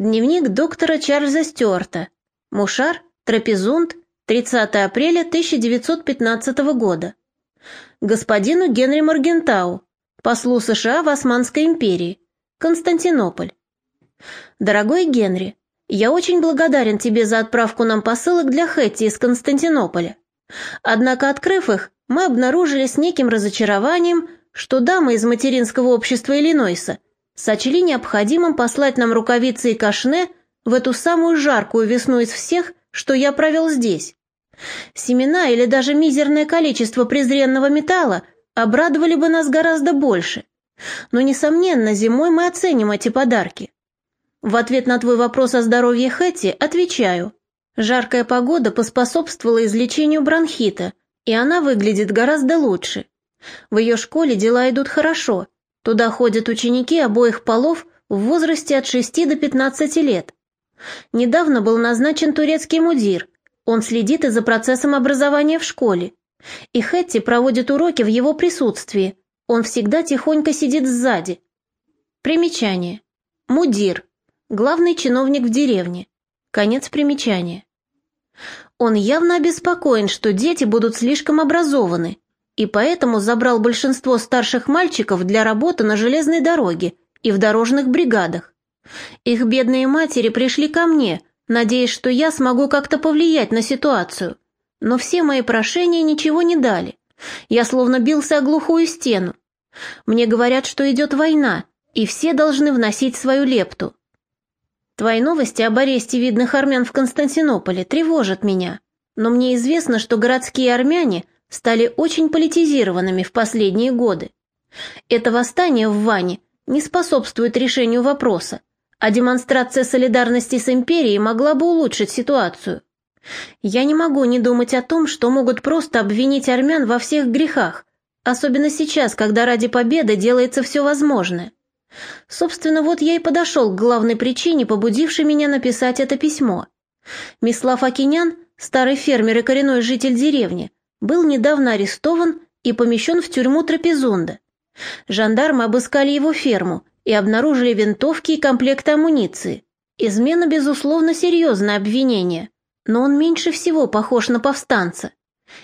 Дневник доктора Чарльза Стюарта. Мушар, Трапезунд, 30 апреля 1915 года. Господину Генри Моргентау, послу США в Османской империи. Константинополь. Дорогой Генри, я очень благодарен тебе за отправку нам посылок для Хэтти из Константинополя. Однако, открыв их, мы обнаружили с неким разочарованием, что дамы из материнского общества Иллинойса сочли необходимым послать нам рукавицы и кашне в эту самую жаркую весну из всех, что я провел здесь. Семена или даже мизерное количество презренного металла обрадовали бы нас гораздо больше. Но, несомненно, зимой мы оценим эти подарки. В ответ на твой вопрос о здоровье Хэти отвечаю. Жаркая погода поспособствовала излечению бронхита, и она выглядит гораздо лучше. В ее школе дела идут хорошо. Туда ходят ученики обоих полов в возрасте от 6 до 15 лет. Недавно был назначен турецкий мудир. Он следит и за процессом образования в школе. И Хэтти проводит уроки в его присутствии. Он всегда тихонько сидит сзади. Примечание. Мудир. Главный чиновник в деревне. Конец примечания. Он явно обеспокоен, что дети будут слишком образованы, и поэтому забрал большинство старших мальчиков для работы на железной дороге и в дорожных бригадах. Их бедные матери пришли ко мне, надеясь, что я смогу как-то повлиять на ситуацию. Но все мои прошения ничего не дали. Я словно бился о глухую стену. Мне говорят, что идет война, и все должны вносить свою лепту. Твои новости об аресте видных армян в Константинополе тревожат меня, но мне известно, что городские армяне стали очень политизированными в последние годы. Это восстание в Ване не способствует решению вопроса, а демонстрация солидарности с империей могла бы улучшить ситуацию. Я не могу не думать о том, что могут просто обвинить армян во всех грехах, особенно сейчас, когда ради победы делается все возможное. Собственно, вот я и подошел к главной причине, побудившей меня написать это письмо. Мислав Акинян, старый фермер и коренной житель деревни, был недавно арестован и помещен в тюрьму Трапезунда. Жандармы обыскали его ферму и обнаружили винтовки и комплекты амуниции. Измена, безусловно, серьезное обвинение, но он меньше всего похож на повстанца.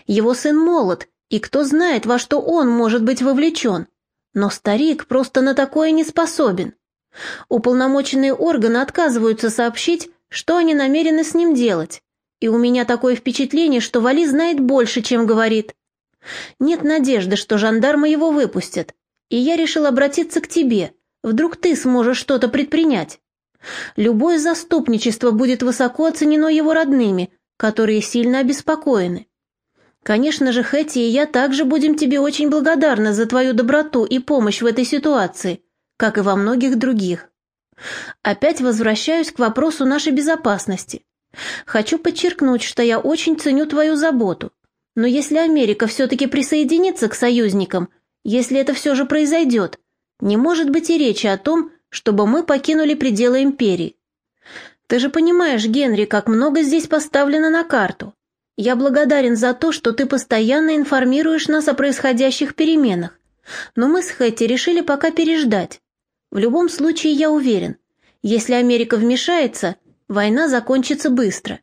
Его сын молод, и кто знает, во что он может быть вовлечен. Но старик просто на такое не способен. Уполномоченные органы отказываются сообщить, что они намерены с ним делать. И у меня такое впечатление, что Вали знает больше, чем говорит. Нет надежды, что жандармы его выпустят. И я решил обратиться к тебе. Вдруг ты сможешь что-то предпринять. Любое заступничество будет высоко оценено его родными, которые сильно обеспокоены. Конечно же, Хэти и я также будем тебе очень благодарны за твою доброту и помощь в этой ситуации, как и во многих других. Опять возвращаюсь к вопросу нашей безопасности. Хочу подчеркнуть, что я очень ценю твою заботу. Но если Америка все-таки присоединится к союзникам, если это все же произойдет, не может быть и речи о том, чтобы мы покинули пределы империи. Ты же понимаешь, Генри, как много здесь поставлено на карту. Я благодарен за то, что ты постоянно информируешь нас о происходящих переменах. Но мы с Хэти решили пока переждать. В любом случае, я уверен, если Америка вмешается, война закончится быстро.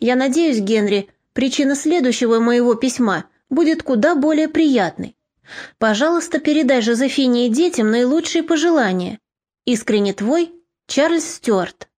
Я надеюсь, Генри, причина следующего моего письма будет куда более приятной. Пожалуйста, передай Жозефине и детям наилучшие пожелания. Искренне твой, Чарльз Стюарт.